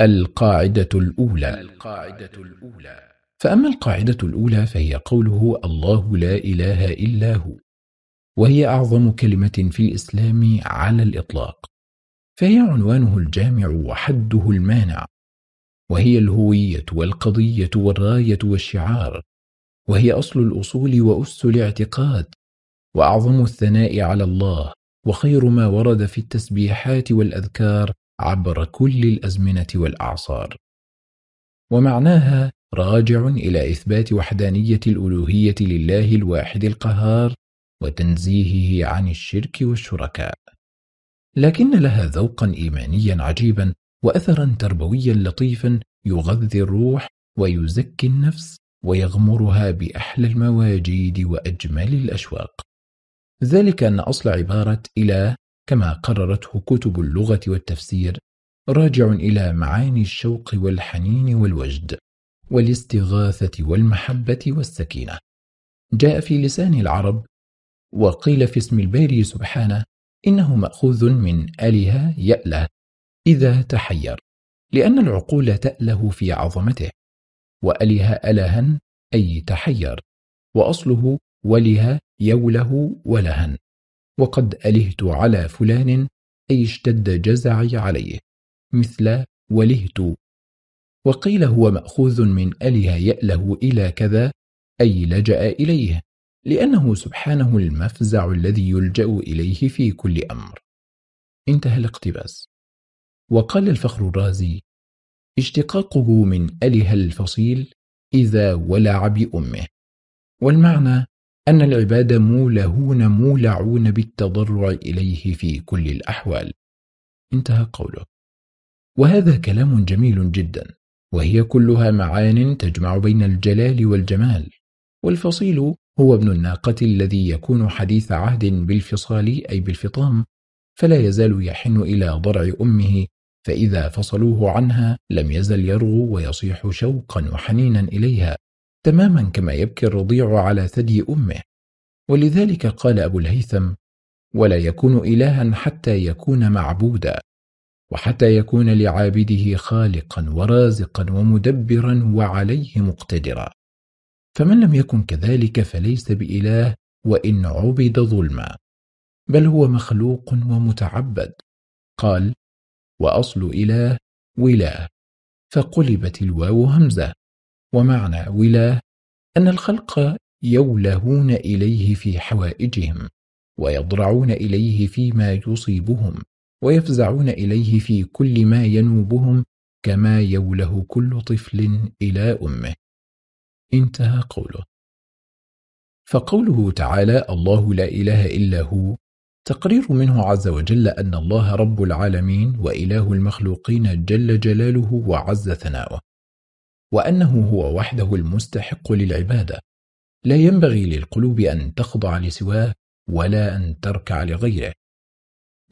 القاعدة الأولى. القاعدة الأولى. فأما القاعدة الأولى فهي قوله الله لا إله إلا هو وهي أعظم كلمة في الإسلام على الإطلاق. فهي عنوانه الجامع وحده المانع وهي الهوية والقضية والراية والشعار وهي أصل الأصول وأس الاعتقاد وأعظم الثناء على الله وخير ما ورد في التسبيحات والأذكار عبر كل الأزمنة والأعصار. ومعناها راجع إلى إثبات وحدانية الألوهية لله الواحد القهار وتنزيهه عن الشرك والشركاء. لكن لها ذوقا إيمانيا عجيبا وأثرا تربويا لطيفا يغذي الروح ويزكي النفس ويغمرها بأحلى المواجيد وأجمل الأشواق. ذلك أن أصل عبارة إله كما قررته كتب اللغة والتفسير راجع إلى معاني الشوق والحنين والوجد والاستغاثة والمحبة والسكينة. جاء في لسان العرب وقيل في اسم الباري سبحانه إنه مأخوذ من أله يأله إذا تحير لأن العقول تأله في عظمته وأله ألها أي تحير وأصله وله يوله ولها وقد ألهت على فلان أي اشتد جزعي عليه. مثل ولهت. وقيل هو مأخوذ من أله يأله إلى كذا أي لجأ إليه لأنه سبحانه المفزع الذي يلجأ إليه في كل أمر. انتهى الاقتباس. وقال الفخر الرازي اشتقاقه من أله الفصيل إذا ولع بأمه. والمعنى أن العباد مولهون مولعون بالتضرع إليه في كل الأحوال. انتهى قوله. وهذا كلام جميل جدا وهي كلها معان تجمع بين الجلال والجمال. والفصيل هو ابن الناقة الذي يكون حديث عهد بالفصال أي بالفطام فلا يزال يحن إلى ضرع أمه فإذا فصلوه عنها لم يزل يرغو ويصيح شوقا وحنينا إليها. تماما كما يبكي الرضيع على ثدي أمه. ولذلك قال أبو الهيثم ولا يكون إلها حتى يكون معبودا وحتى يكون لعابده خالقا ورازقا ومدبرا وعليه مقتدرا. فمن لم يكن كذلك فليس بإله وإن عبد ظلما بل هو مخلوق ومتعبد. قال وأصل إله وله فقلبت الواو همزة. ومعنى وله أن الخلق يولهون إليه في حوائجهم ويضرعون إليه فيما يصيبهم ويفزعون إليه في كل ما ينوبهم كما يوله كل طفل إلى أمه. انتهى قوله. فقوله تعالى الله لا إله إلا هو تقرير منه عز وجل أن الله رب العالمين وإله المخلوقين جل جلاله وعز ثناؤه. وأنه هو وحده المستحق للعبادة. لا ينبغي للقلوب أن تخضع لسواه ولا أن تركع لغيره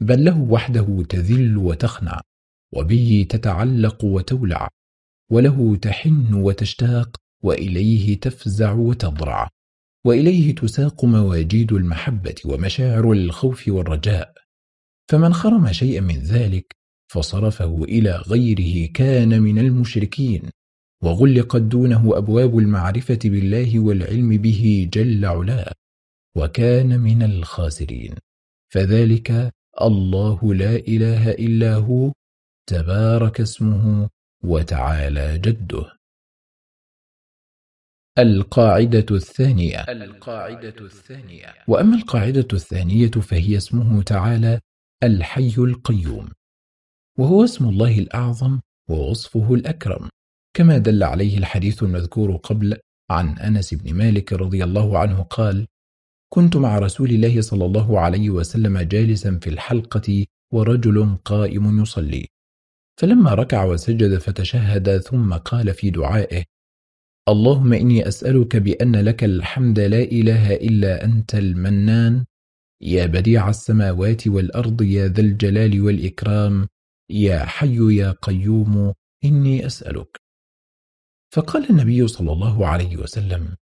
بل له وحده تذل وتخنع وبه تتعلق وتولع وله تحن وتشتاق وإليه تفزع وتضرع وإليه تساق مواجيد المحبة ومشاعر الخوف والرجاء. فمن خرم شيئا من ذلك فصرفه إلى غيره كان من المشركين. وغلقت دونه أبواب المعرفة بالله والعلم به جل علاه وكان من الخاسرين. فذلك الله لا إله إلا هو تبارك اسمه وتعالى جده. القاعدة الثانية. القاعدة الثانية. وأما القاعدة الثانية فهي اسمه تعالى الحي القيوم وهو اسم الله الأعظم ووصفه الأكرم. كما دل عليه الحديث المذكور قبل عن أنس بن مالك رضي الله عنه قال كنت مع رسول الله صلى الله عليه وسلم جالسا في الحلقة ورجل قائم يصلي. فلما ركع وسجد فتشهد ثم قال في دعائه اللهم إني أسألك بأن لك الحمد لا إله إلا أنت المنان يا بديع السماوات والأرض يا ذا الجلال والإكرام يا حي يا قيوم إني أسألك فقال النبي صلى الله عليه وسلم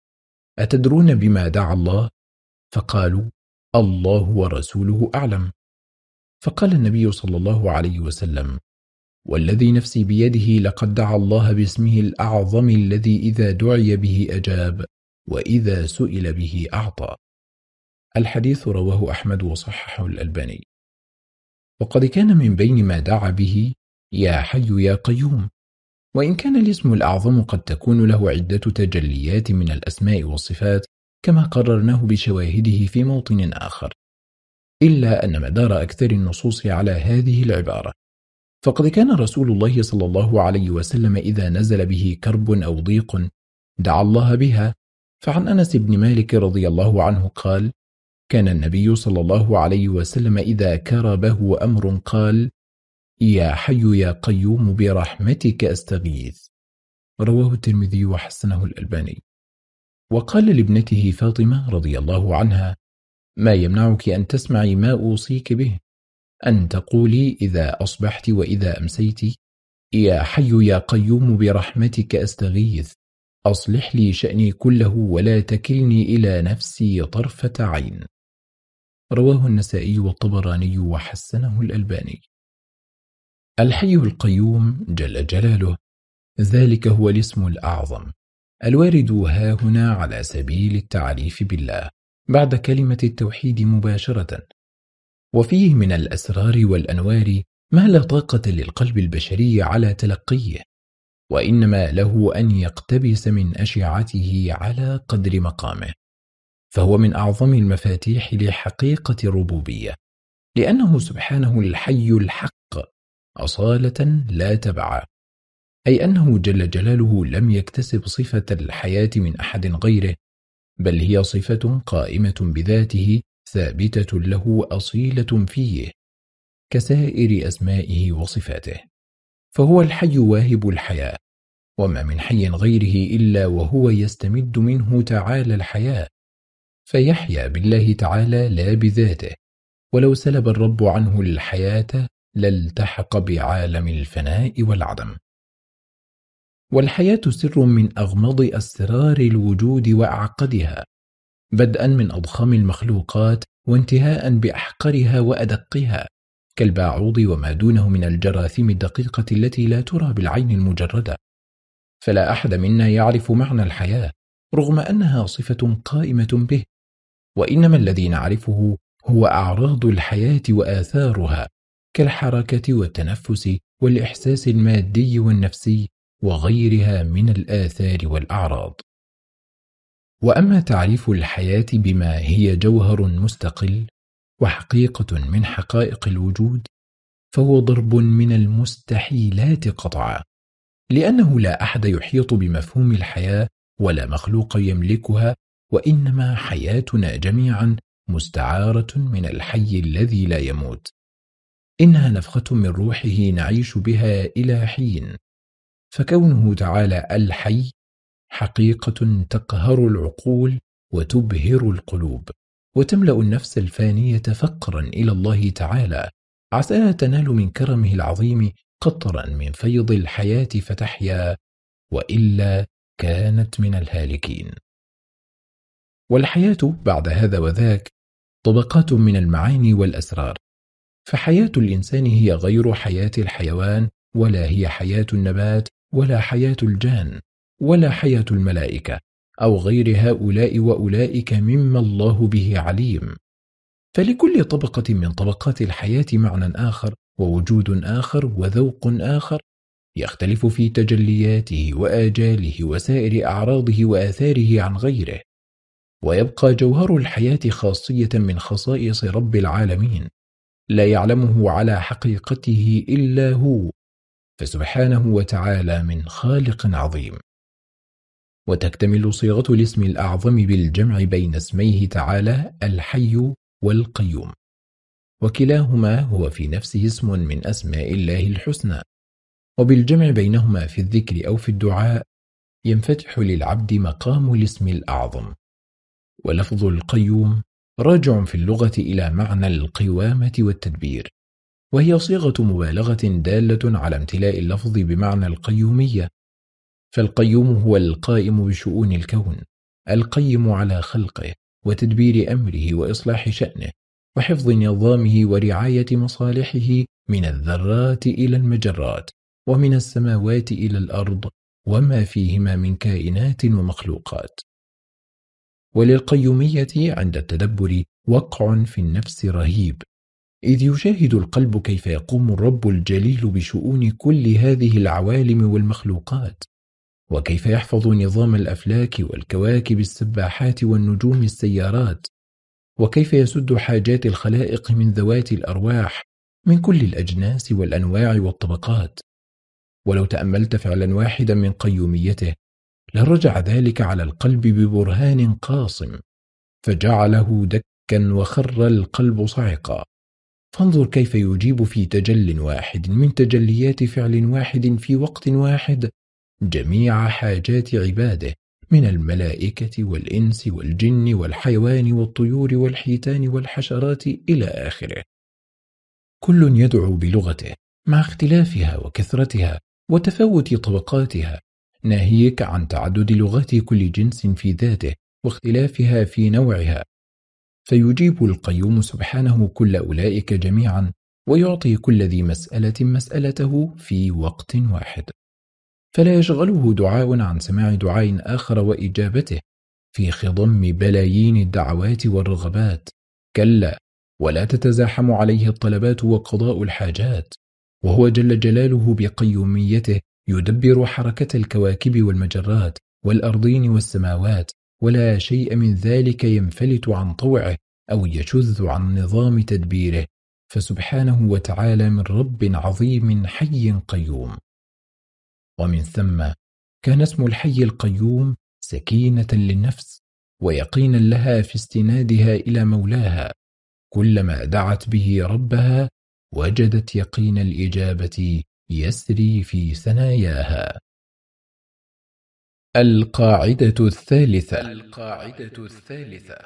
أتدرون بما دعا الله؟ فقالوا الله ورسوله أعلم. فقال النبي صلى الله عليه وسلم والذي نفسي بيده لقد دعا الله باسمه الأعظم الذي إذا دعي به أجاب وإذا سئل به أعطى. الحديث رواه أحمد وصححه الألباني. وقد كان من بين ما دعا به يا حي يا قيوم وإن كان الاسم الأعظم قد تكون له عدة تجليات من الأسماء والصفات كما قررناه بشواهده في موطن آخر. إلا أن مدار أكثر النصوص على هذه العبارة. فقد كان رسول الله صلى الله عليه وسلم إذا نزل به كرب أو ضيق دعا الله بها فعن أنس بن مالك رضي الله عنه قال كان النبي صلى الله عليه وسلم إذا كربه أمر قال يا حي يا قيوم برحمتك أستغيث. رواه الترمذي وحسنه الألباني. وقال لابنته فاطمة رضي الله عنها ما يمنعك أن تسمعي ما أوصيك به؟ أن تقولي إذا أصبحت وإذا أمسيت يا حي يا قيوم برحمتك أستغيث. أصلح لي شأني كله ولا تكلني إلى نفسي طرفة عين. رواه النسائي والطبراني وحسنه الألباني. الحي القيوم جل جلاله ذلك هو الاسم الأعظم. الوارد ها هنا على سبيل التعريف بالله بعد كلمة التوحيد مباشرة. وفيه من الأسرار والأنوار ما لا طاقة للقلب البشري على تلقيه وإنما له أن يقتبس من أشعته على قدر مقامه. فهو من أعظم المفاتيح لحقيقة الربوبية لأنه سبحانه الحي الحق. أصالة لا تبع أي أنه جل جلاله لم يكتسب صفة الحياة من أحد غيره بل هي صفة قائمة بذاته ثابتة له أصيلة فيه كسائر أسمائه وصفاته فهو الحي واهب الحياة وما من حي غيره إلا وهو يستمد منه تعالى الحياة فيحيا بالله تعالى لا بذاته ولو سلب الرب عنه الحياة لالتحق بعالم الفناء والعدم. والحياة سر من أغمض أسرار الوجود وأعقدها بدءا من أضخم المخلوقات وانتهاء بأحقرها وأدقها كالباعوض وما دونه من الجراثيم الدقيقة التي لا ترى بالعين المجردة. فلا أحد منا يعرف معنى الحياة رغم أنها صفة قائمة به وإنما الذي نعرفه هو أعراض الحياة وآثارها. كالحركة والتنفس والإحساس المادي والنفسي وغيرها من الآثار والأعراض. وأما تعريف الحياة بما هي جوهر مستقل وحقيقة من حقائق الوجود فهو ضرب من المستحيلات قطعا لأنه لا أحد يحيط بمفهوم الحياة ولا مخلوق يملكها وإنما حياتنا جميعا مستعارة من الحي الذي لا يموت. إنها نفخة من روحه نعيش بها إلى حين. فكونه تعالى الحي حقيقة تقهر العقول وتبهر القلوب وتملأ النفس الفانية فقرا إلى الله تعالى. عساها تنال من كرمه العظيم قطرا من فيض الحياة فتحيا وإلا كانت من الهالكين. والحياة بعد هذا وذاك طبقات من المعاني والأسرار. فحياة الإنسان هي غير حياة الحيوان ولا هي حياة النبات ولا حياة الجان ولا حياة الملائكة أو غير هؤلاء وأولئك مما الله به عليم. فلكل طبقة من طبقات الحياة معنى آخر ووجود آخر وذوق آخر يختلف في تجلياته وآجاله وسائر أعراضه وآثاره عن غيره. ويبقى جوهر الحياة خاصية من خصائص رب العالمين. لا يعلمه على حقيقته إلا هو فسبحانه وتعالى من خالق عظيم. وتكتمل صيغة الاسم الأعظم بالجمع بين اسميه تعالى الحي والقيوم. وكلاهما هو في نفسه اسم من أسماء الله الحسنى. وبالجمع بينهما في الذكر أو في الدعاء ينفتح للعبد مقام الاسم الأعظم. ولفظ القيوم راجع في اللغة إلى معنى القوامة والتدبير وهي صيغة مبالغة دالة على امتلاء اللفظ بمعنى القيومية فالقيوم هو القائم بشؤون الكون القيم على خلقه وتدبير أمره وإصلاح شأنه وحفظ نظامه ورعاية مصالحه من الذرات إلى المجرات ومن السماوات إلى الأرض وما فيهما من كائنات ومخلوقات. وللقيومية عند التدبر وقع في النفس رهيب. إذ يشاهد القلب كيف يقوم الرب الجليل بشؤون كل هذه العوالم والمخلوقات وكيف يحفظ نظام الأفلاك والكواكب السباحات والنجوم السيارات وكيف يسد حاجات الخلائق من ذوات الأرواح من كل الأجناس والأنواع والطبقات. ولو تأملت فعلا واحدا من قيوميته لرجع ذلك على القلب ببرهان قاصم فجعله دكا وخر القلب صعقا. فانظر كيف يجيب في تجل واحد من تجليات فعل واحد في وقت واحد جميع حاجات عباده من الملائكة والإنس والجن والحيوان والطيور والحيتان والحشرات إلى آخره. كل يدعو بلغته مع اختلافها وكثرتها وتفاوت طبقاتها ناهيك عن تعدد لغات كل جنس في ذاته واختلافها في نوعها. فيجيب القيوم سبحانه كل أولئك جميعا ويعطي كل ذي مسألة مسألته في وقت واحد. فلا يشغله دعاء عن سماع دعاء آخر وإجابته في خضم بلايين الدعوات والرغبات. كلا ولا تتزاحم عليه الطلبات وقضاء الحاجات وهو جل جلاله بقيوميته يدبر حركة الكواكب والمجرات والأرضين والسماوات ولا شيء من ذلك ينفلت عن طوعه أو يشذ عن نظام تدبيره. فسبحانه وتعالى من رب عظيم حي قيوم. ومن ثم كان اسم الحي القيوم سكينة للنفس ويقينا لها في استنادها إلى مولاها. كلما دعت به ربها وجدت يقين الإجابة يسري في ثناياها. القاعدة الثالثة. القاعدة الثالثة.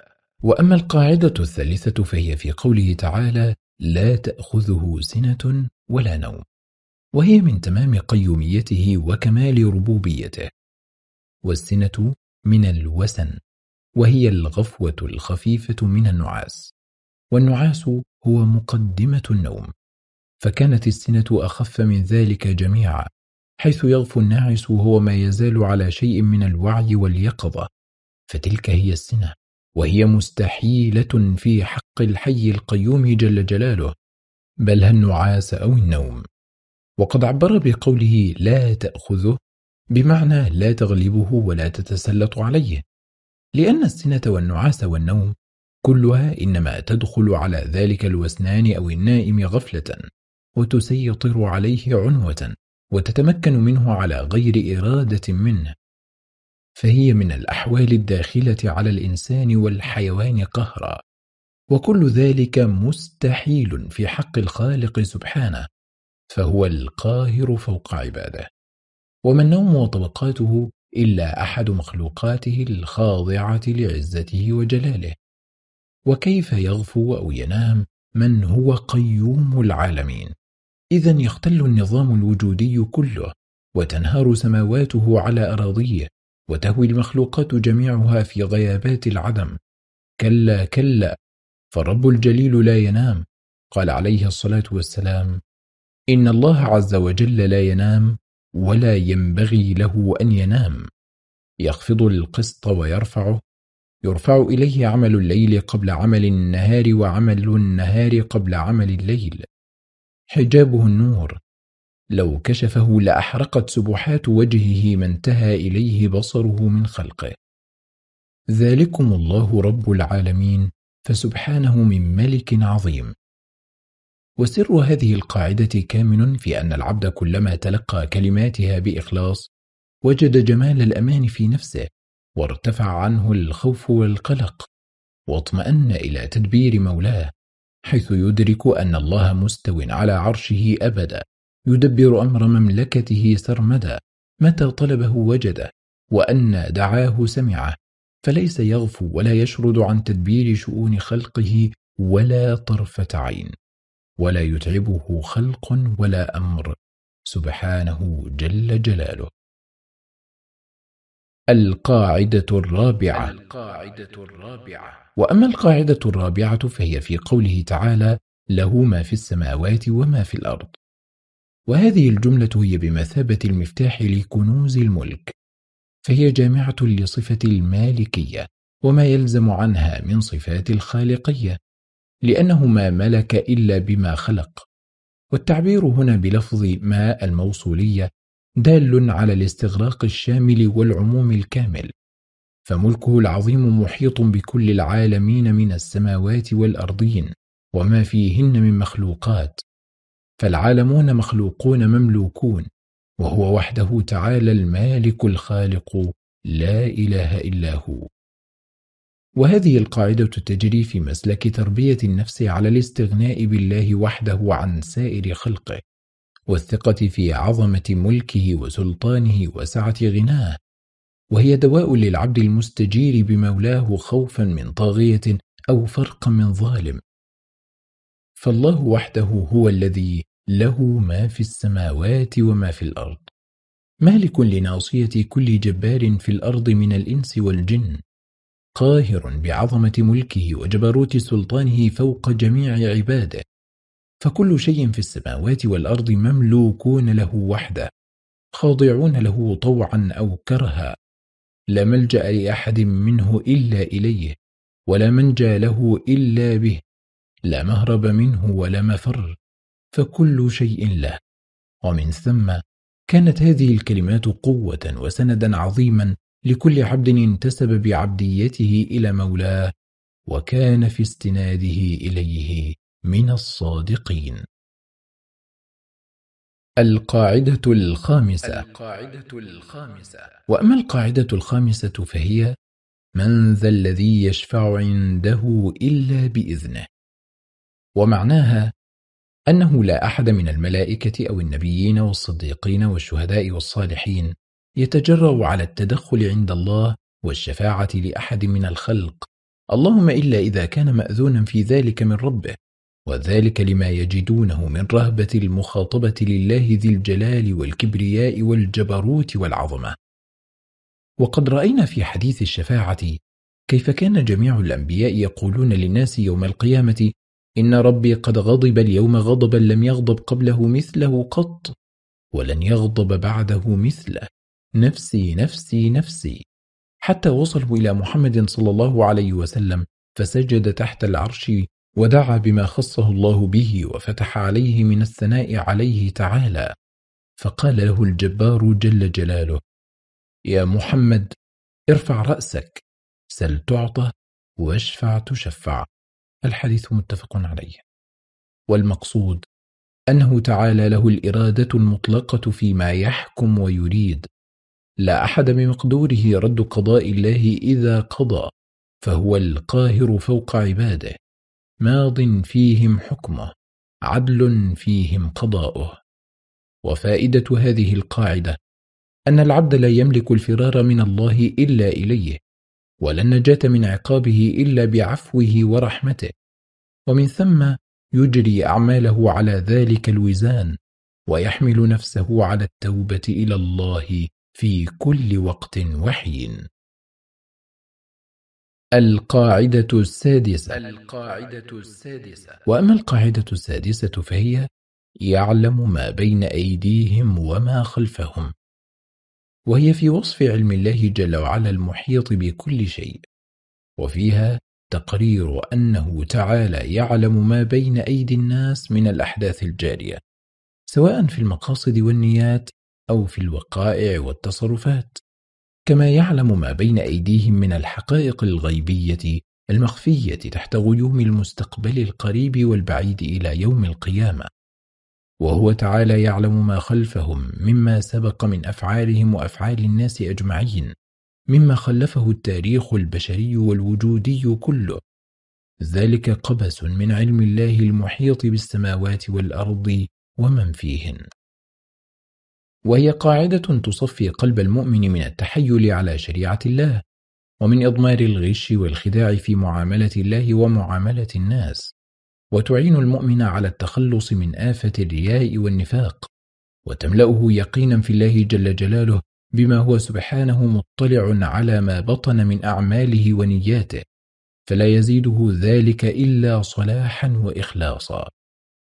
وأما القاعدة الثالثة فهي في قوله تعالى لا تأخذه سنة ولا نوم وهي من تمام قيوميته وكمال ربوبيته. والسنة من الوسن وهي الغفوة الخفيفة من النعاس. والنعاس هو مقدمة النوم. فكانت السنة أخف من ذلك جميعا حيث يغفو الناعس وهو ما يزال على شيء من الوعي واليقظة. فتلك هي السنة وهي مستحيلة في حق الحي القيوم جل جلاله بل النعاس أو النوم. وقد عبر بقوله لا تأخذه بمعنى لا تغلبه ولا تتسلط عليه لأن السنة والنعاس والنوم كلها إنما تدخل على ذلك الوسنان أو النائم غفلة. وتسيطر عليه عنوة وتتمكن منه على غير إرادة منه. فهي من الأحوال الداخلة على الإنسان والحيوان قهرا. وكل ذلك مستحيل في حق الخالق سبحانه فهو القاهر فوق عباده. وما النوم وطبقاته إلا أحد مخلوقاته الخاضعة لعزته وجلاله. وكيف يغفو أو ينام من هو قيوم العالمين؟ إذا يختل النظام الوجودي كله وتنهار سماواته على أراضيه وتهوي المخلوقات جميعها في غيابات العدم. كلا كلا فالرب الجليل لا ينام. قال عليه الصلاة والسلام إن الله عز وجل لا ينام ولا ينبغي له أن ينام. يخفض القسط ويرفعه. يرفع إليه عمل الليل قبل عمل النهار وعمل النهار قبل عمل الليل. حجابه النور. لو كشفه لأحرقت سبحات وجهه ما انتهى إليه بصره من خلقه. ذلكم الله رب العالمين فسبحانه من ملك عظيم. وسر هذه القاعدة كامن في أن العبد كلما تلقى كلماتها بإخلاص وجد جمال الأمان في نفسه وارتفع عنه الخوف والقلق واطمأن إلى تدبير مولاه. حيث يدرك أن الله مستو على عرشه أبدا يدبر أمر مملكته سرمدا متى طلبه وجده وأن دعاه سمعه. فليس يغفو ولا يشرد عن تدبير شؤون خلقه ولا طرفة عين. ولا يتعبه خلق ولا أمر. سبحانه جل جلاله. القاعدة الرابعة. القاعدة الرابعة. وأما القاعدة الرابعة فهي في قوله تعالى له ما في السماوات وما في الأرض. وهذه الجملة هي بمثابة المفتاح لكنوز الملك فهي جامعة لصفة المالكية وما يلزم عنها من صفات الخالقية لأنه ما ملك إلا بما خلق. والتعبير هنا بلفظ ما الموصولية دال على الاستغراق الشامل والعموم الكامل. فملكه العظيم محيط بكل العالمين من السماوات والأرضين وما فيهن من مخلوقات. فالعالمون مخلوقون مملوكون وهو وحده تعالى المالك الخالق لا إله إلا هو. وهذه القاعدة تجري في مسلك تربية النفس على الاستغناء بالله وحده عن سائر خلقه والثقة في عظمة ملكه وسلطانه وسعة غناه. وهي دواء للعبد المستجير بمولاه خوفا من طاغية أو فرقا من ظالم. فالله وحده هو الذي له ما في السماوات وما في الأرض. مالك لناصية كل جبار في الأرض من الإنس والجن. قاهر بعظمة ملكه وجبروت سلطانه فوق جميع عباده. فكل شيء في السماوات والأرض مملوكون له وحده. خاضعون له طوعا أو كرها. لا ملجأ لأحد منه إلا إليه ولا منجى له إلا به لا مهرب منه ولا مفر فكل شيء له. ومن ثم كانت هذه الكلمات قوة وسندا عظيما لكل عبد انتسب بعبديته إلى مولاه وكان في استناده إليه من الصادقين. القاعدة الخامسة. القاعدة الخامسة. وأما القاعدة الخامسة فهي من ذا الذي يشفع عنده إلا بإذنه. ومعناها أنه لا أحد من الملائكة أو النبيين والصديقين والشهداء والصالحين يتجرأ على التدخل عند الله والشفاعة لأحد من الخلق. اللهم إلا إذا كان مأذونا في ذلك من ربه. وذلك لما يجدونه من رهبة المخاطبة لله ذي الجلال والكبرياء والجبروت والعظمة. وقد رأينا في حديث الشفاعة كيف كان جميع الأنبياء يقولون للناس يوم القيامة إن ربي قد غضب اليوم غضبا لم يغضب قبله مثله قط ولن يغضب بعده مثله. نفسي نفسي نفسي. حتى وصلوا إلى محمد صلى الله عليه وسلم فسجد تحت العرش ودعا بما خصه الله به وفتح عليه من الثناء عليه تعالى فقال له الجبار جل جلاله يا محمد ارفع رأسك سل تعطى واشفع تشفع. الحديث متفق عليه. والمقصود أنه تعالى له الإرادة المطلقة فيما يحكم ويريد. لا أحد بمقدوره رد قضاء الله إذا قضى فهو القاهر فوق عباده. ماض فيهم حكمه عدل فيهم قضاؤه. وفائدة هذه القاعدة أن العبد لا يملك الفرار من الله إلا إليه ولا النجاة من عقابه إلا بعفوه ورحمته. ومن ثم يجري أعماله على ذلك الوزان ويحمل نفسه على التوبة إلى الله في كل وقت وحين. القاعدة السادسة. القاعدة السادسة. وأما القاعدة السادسة فهي يعلم ما بين أيديهم وما خلفهم. وهي في وصف علم الله جل وعلا المحيط بكل شيء. وفيها تقرير أنه تعالى يعلم ما بين أيدي الناس من الأحداث الجارية سواء في المقاصد والنيات أو في الوقائع والتصرفات. كما يعلم ما بين أيديهم من الحقائق الغيبية المخفية تحت غيوم المستقبل القريب والبعيد إلى يوم القيامة. وهو تعالى يعلم ما خلفهم مما سبق من أفعالهم وأفعال الناس أجمعين مما خلفه التاريخ البشري والوجودي كله. ذلك قبس من علم الله المحيط بالسماوات والأرض ومن فيهن. وهي قاعدة تصفي قلب المؤمن من التحيل على شريعة الله ومن إضمار الغش والخداع في معاملة الله ومعاملة الناس وتعين المؤمن على التخلص من آفة الرياء والنفاق وتملأه يقينا في الله جل جلاله بما هو سبحانه مطلع على ما بطن من أعماله ونياته فلا يزيده ذلك إلا صلاحا وإخلاصا.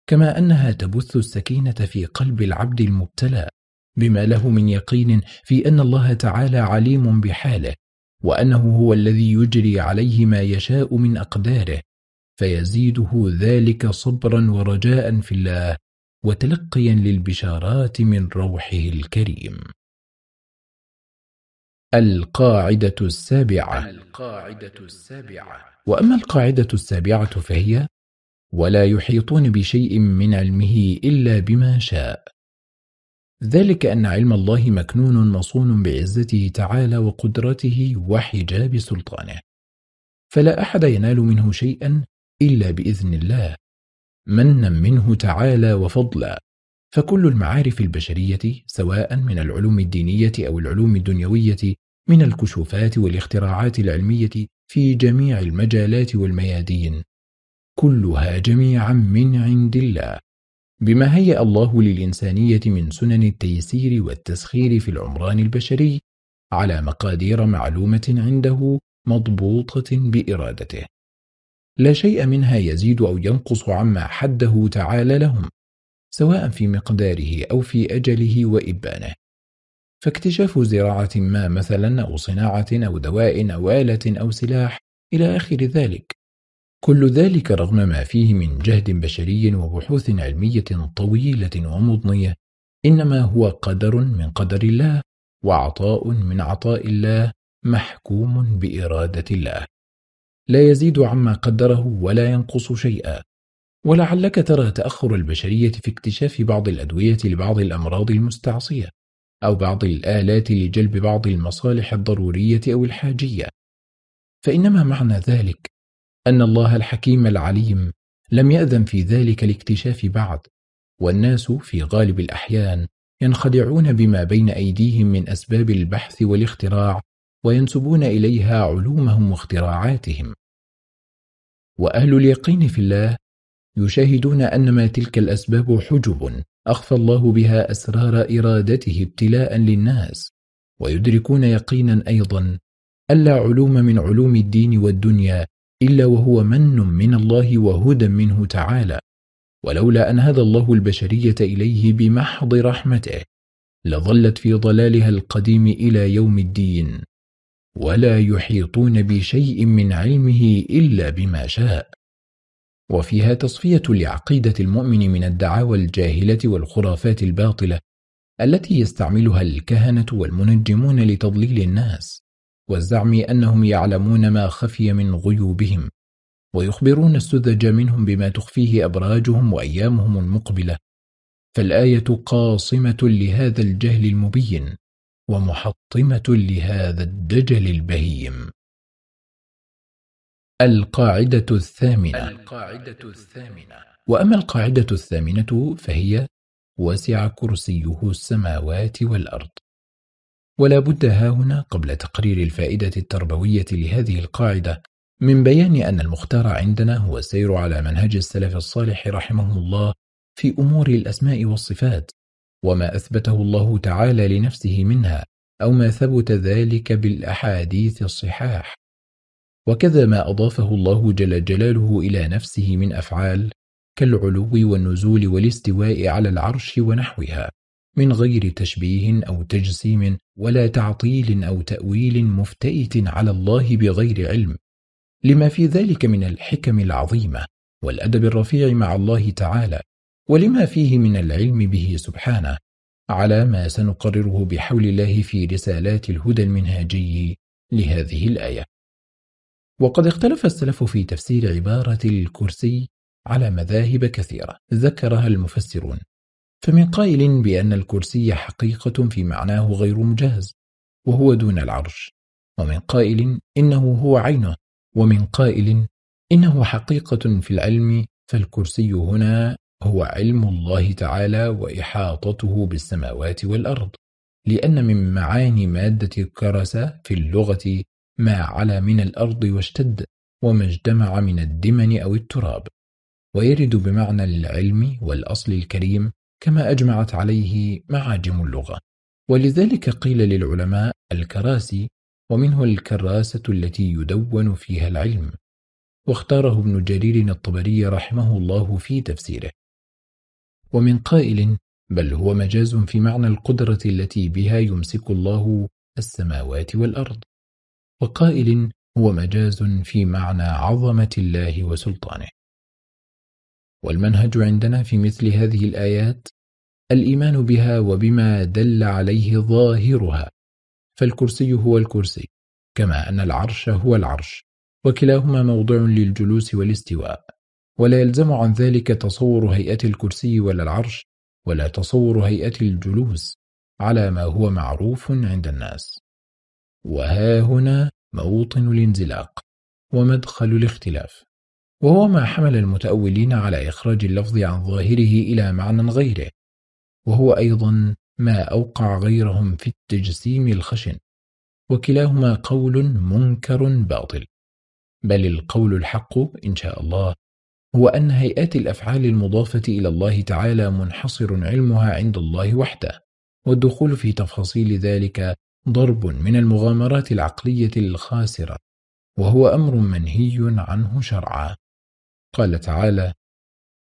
كما أنها تبث السكينة في قلب العبد المبتلى. بما له من يقين في أن الله تعالى عليم بحاله وأنه هو الذي يجري عليه ما يشاء من أقداره فيزيده ذلك صبرا ورجاء في الله وتلقيا للبشارات من روحه الكريم. القاعدة السابعة. القاعدة السابعة. وأما القاعدة السابعة فهي ولا يحيطون بشيء من علمه إلا بما شاء. ذلك أن علم الله مكنون مصون بعزته تعالى وقدرته وحجاب سلطانه. فلا أحد ينال منه شيئا إلا بإذن الله منا منه تعالى وفضلا. فكل المعارف البشرية سواء من العلوم الدينية أو العلوم الدنيوية من الكشوفات والاختراعات العلمية في جميع المجالات والميادين كلها جميعا من عند الله. بما هيأ الله للإنسانية من سنن التيسير والتسخير في العمران البشري على مقادير معلومة عنده مضبوطة بإرادته. لا شيء منها يزيد أو ينقص عما حده تعالى لهم سواء في مقداره أو في أجله وإبانه. فاكتشاف زراعة ما مثلا أو صناعة أو دواء أو آلة أو سلاح إلى آخر ذلك. كل ذلك رغم ما فيه من جهد بشري وبحوث علمية طويلة ومضنية إنما هو قدر من قدر الله وعطاء من عطاء الله محكوم بإرادة الله. لا يزيد عما قدره ولا ينقص شيئا. ولعلك ترى تأخر البشرية في اكتشاف بعض الأدوية لبعض الأمراض المستعصية أو بعض الآلات لجلب بعض المصالح الضرورية أو الحاجية. فإنما معنى ذلك أن الله الحكيم العليم لم يأذن في ذلك الاكتشاف بعد والناس في غالب الأحيان ينخدعون بما بين أيديهم من أسباب البحث والاختراع وينسبون إليها علومهم واختراعاتهم. وأهل اليقين في الله يشاهدون أن ما تلك الأسباب حجب أخفى الله بها أسرار إرادته ابتلاء للناس ويدركون يقينا أيضا ألا علوم من علوم الدين والدنيا إلا وهو من من الله وهدى منه تعالى. ولولا أن هدى الله البشرية إليه بمحض رحمته لظلت في ضلالها القديم إلى يوم الدين. ولا يحيطون بشيء من علمه إلا بما شاء. وفيها تصفية لعقيدة المؤمن من الدعاوى الجاهلة والخرافات الباطلة التي يستعملها الكهنة والمنجمون لتضليل الناس. والزعم أنهم يعلمون ما خفي من غيوبهم ويخبرون السذج منهم بما تخفيه أبراجهم وأيامهم المقبلة. فالآية قاصمة لهذا الجهل المبين ومحطمة لهذا الدجل البهيم. القاعدة الثامنة. القاعدة الثامنة. وأما القاعدة الثامنة فهي وسع كرسيه السماوات والأرض. ولا بد هنا قبل تقرير الفائدة التربوية لهذه القاعدة من بيان أن المختار عندنا هو السير على منهج السلف الصالح رحمه الله في أمور الأسماء والصفات وما أثبته الله تعالى لنفسه منها أو ما ثبت ذلك بالأحاديث الصحاح. وكذا ما أضافه الله جل جلاله إلى نفسه من أفعال كالعلو والنزول والاستواء على العرش ونحوها. من غير تشبيه أو تجسيم ولا تعطيل أو تأويل مفتئت على الله بغير علم. لما في ذلك من الحكم العظيمة والأدب الرفيع مع الله تعالى ولما فيه من العلم به سبحانه على ما سنقرره بحول الله في رسالات الهدى المنهاجي لهذه الآية. وقد اختلف السلف في تفسير عبارة الكرسي على مذاهب كثيرة ذكرها المفسرون. فمن قائل بأن الكرسي حقيقة في معناه غير مجاز وهو دون العرش. ومن قائل إنه هو عينه ومن قائل إنه حقيقة في العلم فالكرسي هنا هو علم الله تعالى وإحاطته بالسماوات والأرض. لأن من معاني مادة كرس في اللغة ما علا من الأرض واشتد وما اجتمع من الدمن أو التراب. ويرد بمعنى العلم والأصل الكريم كما أجمعت عليه معاجم اللغة. ولذلك قيل للعلماء الكراسي ومنه الكراسة التي يدون فيها العلم. واختاره ابن جرير الطبري رحمه الله في تفسيره. ومن قائل بل هو مجاز في معنى القدرة التي بها يمسك الله السماوات والأرض. وقائل هو مجاز في معنى عظمة الله وسلطانه. والمنهج عندنا في مثل هذه الآيات الإيمان بها وبما دل عليه ظاهرها. فالكرسي هو الكرسي كما أن العرش هو العرش وكلاهما موضع للجلوس والاستواء. ولا يلزم عن ذلك تصور هيئة الكرسي ولا العرش ولا تصور هيئة الجلوس على ما هو معروف عند الناس. وها هنا موطن الانزلاق ومدخل الاختلاف. وهو ما حمل المتأولين على إخراج اللفظ عن ظاهره إلى معنى غيره وهو أيضا ما أوقع غيرهم في التجسيم الخشن وكلاهما قول منكر باطل بل القول الحق إن شاء الله هو أن هيئات الأفعال المضافة إلى الله تعالى منحصر علمها عند الله وحده والدخول في تفاصيل ذلك ضرب من المغامرات العقلية الخاسرة وهو أمر منهي عنه شرعا. قال تعالى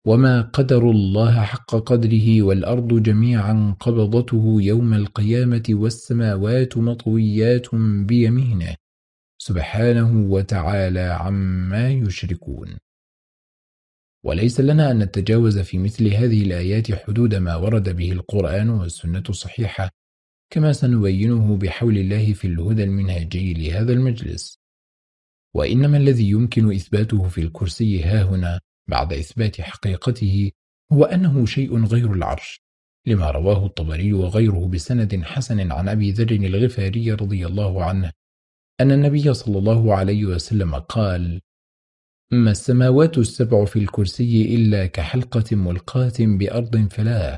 وما قدر الله حق قدره والأرض جميعا قبضته يوم القيامة والسماوات مطويات بيمينه سبحانه وتعالى عما يشركون. وليس لنا أن نتجاوز في مثل هذه الآيات حدود ما ورد به القرآن والسنة الصحيحة كما سنبينه بحول الله في الهدى المنهجي لهذا المجلس. وإنما الذي يمكن إثباته في الكرسي هاهنا بعد إثبات حقيقته هو أنه شيء غير العرش لما رواه الطبري وغيره بسند حسن عن أبي ذر الغفاري رضي الله عنه أن النبي صلى الله عليه وسلم قال ما السماوات السبع في الكرسي إلا كحلقة ملقاة بأرض فلاة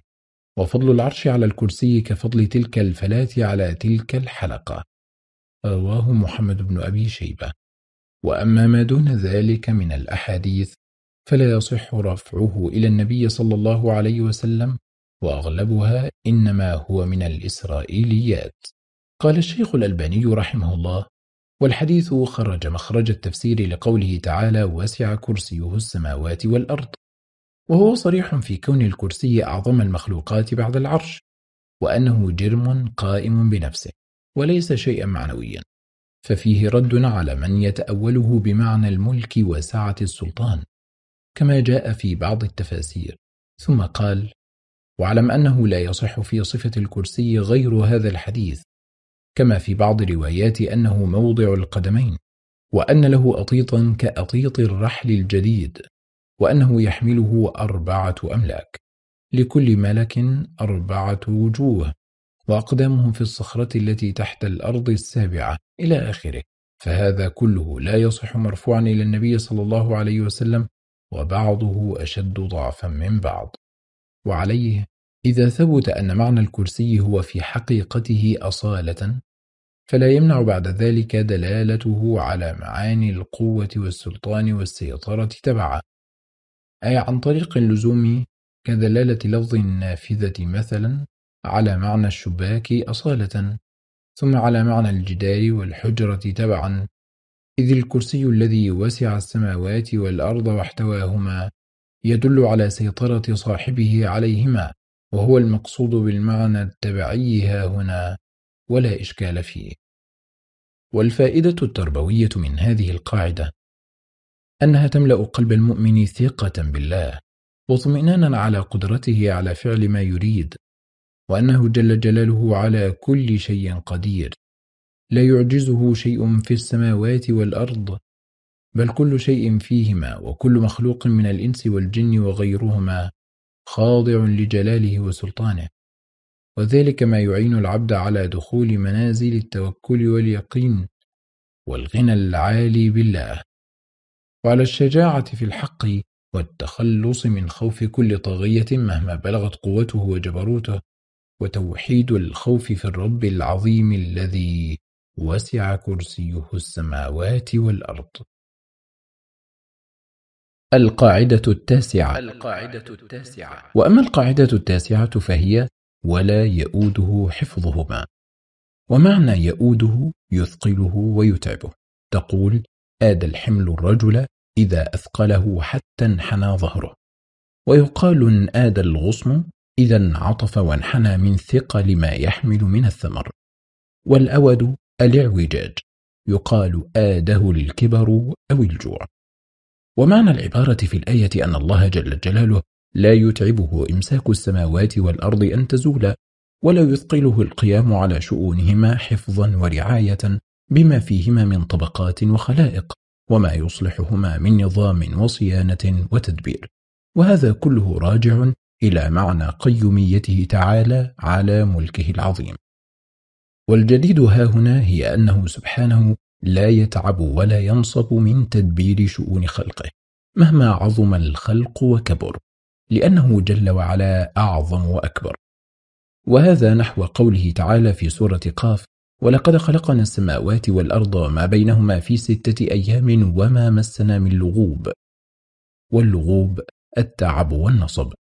وفضل العرش على الكرسي كفضل تلك الفلاة على تلك الحلقة رواه محمد بن أبي شيبة. وأما ما دون ذلك من الأحاديث فلا يصح رفعه إلى النبي صلى الله عليه وسلم وأغلبها إنما هو من الإسرائيليات. قال الشيخ الألباني رحمه الله والحديث خرج مخرج التفسير لقوله تعالى وسع كرسيه السماوات والأرض وهو صريح في كون الكرسي أعظم المخلوقات بعد العرش وأنه جرم قائم بنفسه وليس شيئا معنويا. ففيه رد على من يتأوله بمعنى الملك وسعة السلطان كما جاء في بعض التفاسير. ثم قال واعلم أنه لا يصح في صفة الكرسي غير هذا الحديث كما في بعض الروايات أنه موضع القدمين وأن له أطيطا كأطيط الرحل الجديد وأنه يحمله أربعة أملاك لكل ملك أربعة وجوه. وأقدامهم في الصخرة التي تحت الأرض السابعة إلى آخره. فهذا كله لا يصح مرفوعا إلى النبي صلى الله عليه وسلم وبعضه أشد ضعفا من بعض. وعليه إذا ثبت أن معنى الكرسي هو في حقيقته أصالة فلا يمنع بعد ذلك دلالته على معاني القوة والسلطان والسيطرة تبعا أي عن طريق اللزوم كدلالة لفظ النافذة مثلا على معنى الشباك أصالة ثم على معنى الجدار والحجرة تبعا. إذ الكرسي الذي وسع السماوات والأرض واحتواهما يدل على سيطرة صاحبه عليهما وهو المقصود بالمعنى التبعي ها هنا ولا إشكال فيه. والفائدة التربوية من هذه القاعدة أنها تملأ قلب المؤمن ثقة بالله واطمئنانا على قدرته على فعل ما يريد. وأنه جل جلاله على كل شيء قدير. لا يعجزه شيء في السماوات والأرض بل كل شيء فيهما وكل مخلوق من الإنس والجن وغيرهما خاضع لجلاله وسلطانه. وذلك ما يعين العبد على دخول منازل التوكل واليقين والغنى العالي بالله. وعلى الشجاعة في الحق والتخلص من خوف كل طاغية مهما بلغت قوته وجبروته وتوحيد الخوف في الرب العظيم الذي وسع كرسيه السماوات والأرض. القاعدة التاسعة. القاعدة التاسعة. وأما القاعدة التاسعة فهي ولا يؤوده حفظهما. ومعنى يؤوده يثقله ويتعبه. تقول آد الحمل الرجل إذا أثقله حتى انحنى ظهره. ويقال انآد الغصن إذا انعطف وانحنى من ثقل ما يحمل من الثمر. والأود الاعوجاج يقال آده الكبر أو الجوع. ومعنى العبارة في الآية أن الله جل جلاله لا يتعبه إمساك السماوات والأرض أن تزولا ولا يثقله القيام على شؤونهما حفظا ورعاية بما فيهما من طبقات وخلائق وما يصلحهما من نظام وصيانة وتدبير. وهذا كله راجع إلى معنى قيوميته تعالى على ملكه العظيم. والجديد ها هنا هي أنه سبحانه لا يتعب ولا ينصب من تدبير شؤون خلقه مهما عظم الخلق وكبر لأنه جل وعلا أعظم وأكبر. وهذا نحو قوله تعالى في سورة قاف ولقد خلقنا السماوات والأرض ما بينهما في ستة أيام وما مسنا من لغوب واللغوب التعب والنصب.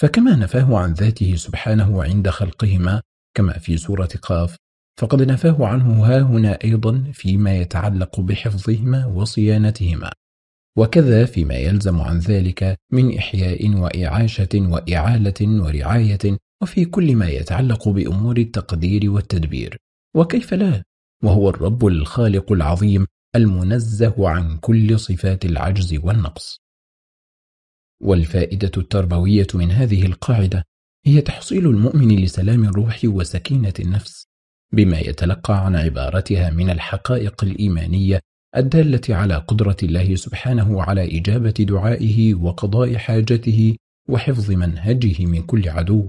فكما نفاه عن ذاته سبحانه عند خلقهما كما في سورة قاف فقد نفاه عنه ها هنا أيضا فيما يتعلق بحفظهما وصيانتهما. وكذا فيما يلزم عن ذلك من إحياء وإعاشة وإعالة ورعاية وفي كل ما يتعلق بأمور التقدير والتدبير. وكيف لا؟ وهو الرب الخالق العظيم المنزه عن كل صفات العجز والنقص. والفائدة التربوية من هذه القاعدة هي تحصيل المؤمن لسلام الروح وسكينة النفس بما يتلقى عن عبارتها من الحقائق الإيمانية الدالة على قدرة الله سبحانه على إجابة دعائه وقضاء حاجته وحفظ منهجه من كل عدو.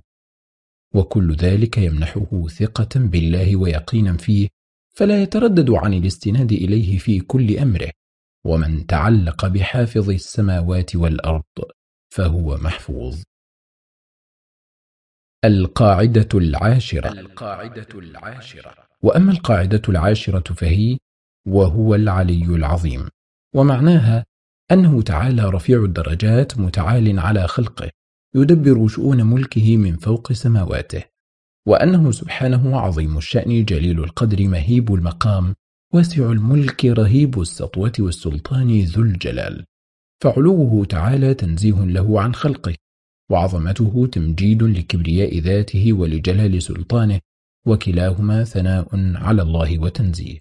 وكل ذلك يمنحه ثقة بالله ويقينا فيه فلا يتردد عن الاستناد إليه في كل أمره. ومن تعلق بحافظ السماوات والأرض فهو محفوظ. القاعدة العاشرة. القاعدة العاشرة. وأما القاعدة العاشرة فهي وهو العلي العظيم. ومعناها أنه تعالى رفيع الدرجات متعال على خلقه يدبر شؤون ملكه من فوق سماواته وأنه سبحانه عظيم الشأن جليل القدر مهيب المقام واسع الملك رهيب السطوة والسلطان ذو الجلال. فعلوه تعالى تنزيه له عن خلقه وعظمته تمجيد لكبرياء ذاته ولجلال سلطانه وكلاهما ثناء على الله وتنزيه.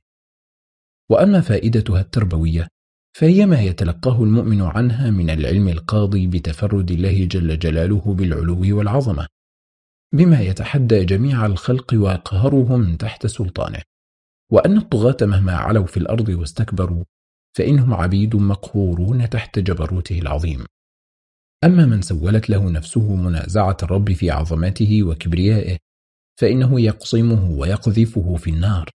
وأما فائدتها التربوية فهي ما يتلقاه المؤمن عنها من العلم القاضي بتفرد الله جل جلاله بالعلو والعظمة بما يتحدى جميع الخلق ويقهرهم تحت سلطانه. وأن الطغاة مهما علوا في الأرض واستكبروا فإنهم عبيد مقهورون تحت جبروته العظيم. أما من سولت له نفسه منازعة الرب في عظمته وكبريائه فإنه يقصمه ويقذفه في النار.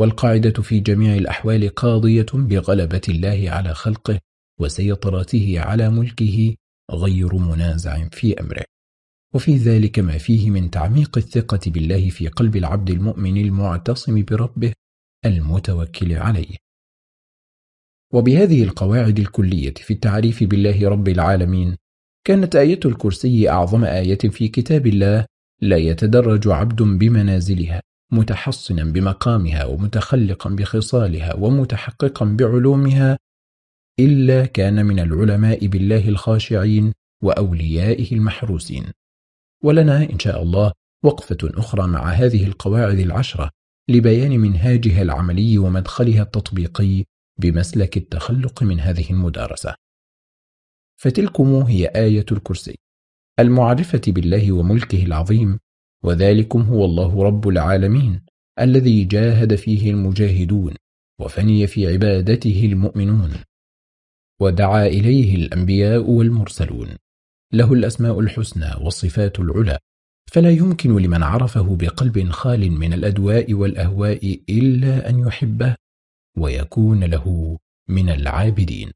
والقاعدة في جميع الأحوال قاضية بغلبة الله على خلقه وسيطرته على ملكه غير منازع في أمره. وفي ذلك ما فيه من تعميق الثقة بالله في قلب العبد المؤمن المعتصم بربه المتوكل عليه. وبهذه القواعد الكلية في التعريف بالله رب العالمين كانت آية الكرسي أعظم آية في كتاب الله لا يتدرج عبد بمنازلها متحصنا بمقامها ومتخلقا بخصالها ومتحققا بعلومها إلا كان من العلماء بالله الخاشعين وأوليائه المحروسين. ولنا إن شاء الله وقفة أخرى مع هذه القواعد العشرة لبيان منهاجها العملي ومدخلها التطبيقي بمسلك التخلق من هذه المدارسة. فتلكم هي آية الكرسي. المعرفة بالله وملكه العظيم وذلكم هو الله رب العالمين الذي جاهد فيه المجاهدون وفني في عبادته المؤمنون ودعا إليه الأنبياء والمرسلون. له الأسماء الحسنى والصفات العلى فلا يمكن لمن عرفه بقلب خال من الأدواء والأهواء إلا أن يحبه. ويكون له من العابدين.